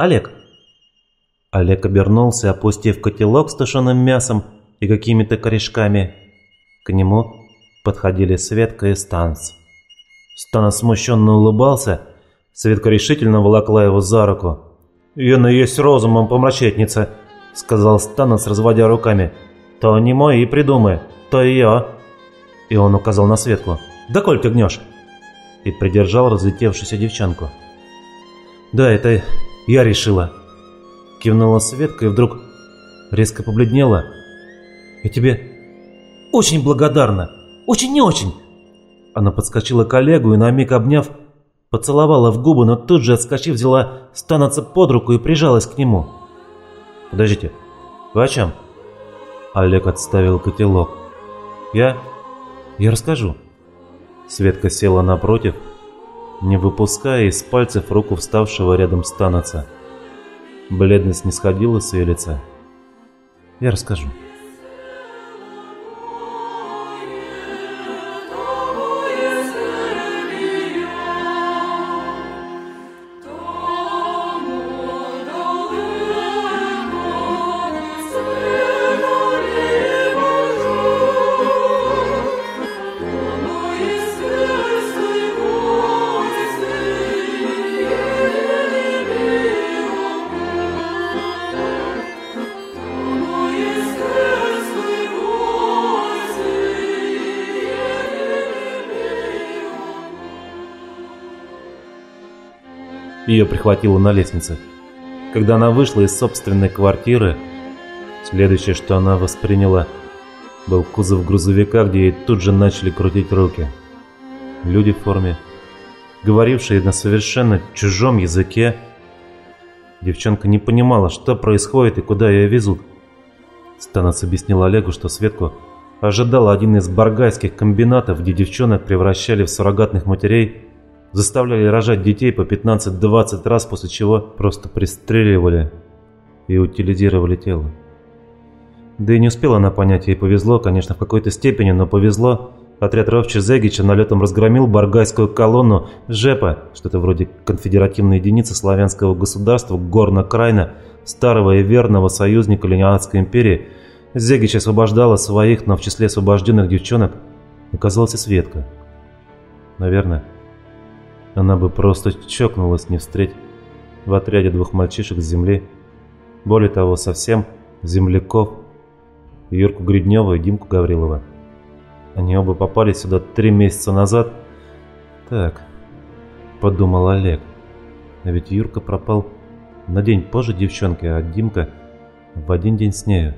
Олег!» Олег обернулся, опустив котелок с тушеным мясом и какими-то корешками. К нему подходили Светка и Станц. Станц смущенно улыбался, Светка решительно волокла его за руку. «Вена есть розумом, помрачетница», — сказал Станец, разводя руками. «То не мой и придумай, то я». И он указал на Светку. «Да коль ты гнешь?» И придержал разлетевшуюся девчонку. «Да, это я решила». Кивнула Светка и вдруг резко побледнела. «Я тебе очень благодарна. Очень не очень». Она подскочила к Олегу и на миг обняв, Поцеловала в губы, но тут же, отскочив, взяла станаться под руку и прижалась к нему. «Подождите, вы о чем?» Олег отставил котелок. «Я... я расскажу». Светка села напротив, не выпуская из пальцев руку вставшего рядом станоца. Бледность не сходила с ее лица. «Я расскажу». Ее прихватило на лестнице. Когда она вышла из собственной квартиры, следующее, что она восприняла, был кузов грузовика, где ей тут же начали крутить руки. Люди в форме, говорившие на совершенно чужом языке. Девчонка не понимала, что происходит и куда ее везут. Станос объяснил Олегу, что Светку ожидал один из баргайских комбинатов, где девчонок превращали в суррогатных матерей заставляли рожать детей по 15-20 раз, после чего просто пристреливали и утилизировали тело. Да и не успела она понять, ей повезло, конечно, в какой-то степени, но повезло. Отряд Ровча Зегича налетом разгромил баргайскую колонну ЖЭПа, что-то вроде конфедеративной единицы славянского государства Горно-Крайна, старого и верного союзника Лениадской империи. Зегич освобождала своих, но в числе освобожденных девчонок оказалась и Светка. Наверное, она бы просто чокнулась не встреть в отряде двух мальчишек с земли. Более того, совсем земляков. Юрку Гриднева и Димку Гаврилова. Они оба попали сюда три месяца назад. Так, подумал Олег. А ведь Юрка пропал на день позже девчонки, а Димка в один день с нею.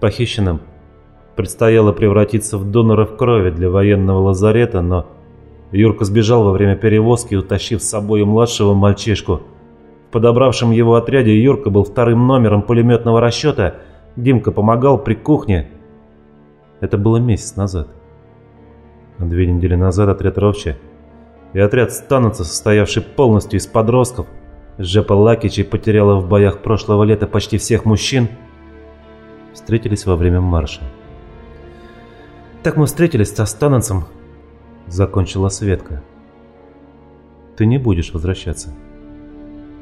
Похищенным предстояло превратиться в доноров крови для военного лазарета, но Юрка сбежал во время перевозки, утащив с собой младшего мальчишку. В подобравшем его отряде Юрка был вторым номером пулеметного расчета, Димка помогал при кухне. Это было месяц назад. Две недели назад отряд Ровча и отряд Стануца, состоявший полностью из подростков, Жепа Лакичи потеряла в боях прошлого лета почти всех мужчин, встретились во время марша. Так мы встретились со Стануцем закончила Светка. «Ты не будешь возвращаться».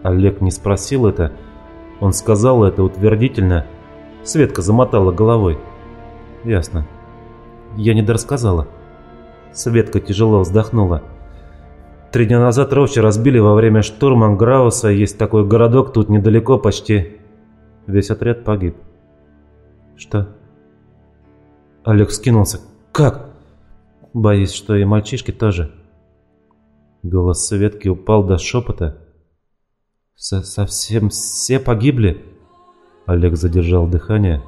Олег не спросил это, он сказал это утвердительно. Светка замотала головой. «Ясно. Я не дорассказала». Светка тяжело вздохнула. Три дня назад Ровча разбили во время штурма Грауса. Есть такой городок тут недалеко почти. Весь отряд погиб. Что? Олег скинулся. Как? Боюсь, что и мальчишки тоже. Голос Светки упал до шепота. Со «Совсем все погибли?» Олег задержал дыхание.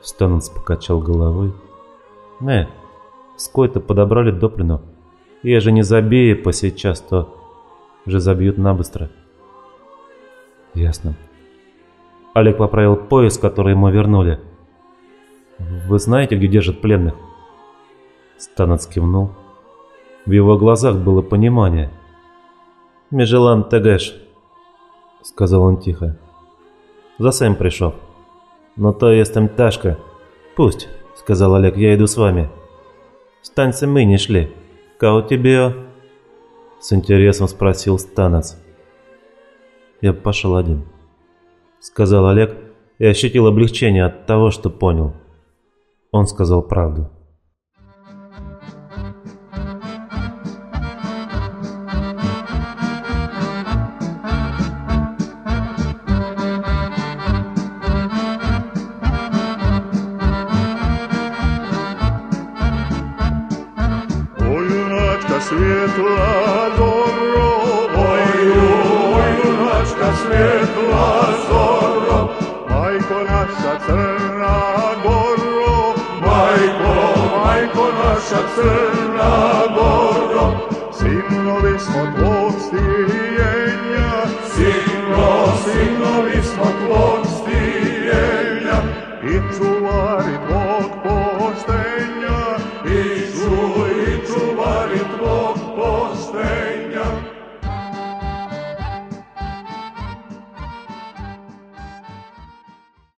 Стонанс покачал головой. «Не, сколько-то подобрали доплину. Я же не забею по сейчас, то же забьют набыстро». «Ясно». Олег поправил пояс, который ему вернули. «Вы знаете, где держат пленных?» Станец кивнул. В его глазах было понимание. «Межелан Тегеш», — сказал он тихо. «Засем пришел. Но то естем тяжко. Пусть», — сказал Олег, — «я иду с вами». «Станься мы не шли. Кау тебе?» С интересом спросил Станец. я пошел один», — сказал Олег и ощутил облегчение от того, что понял. Он сказал правду. светла зоро, ой, ой, юначка светла зоро, майко наша црна горо, майко, майко наша црна горо, синови smo tvoji.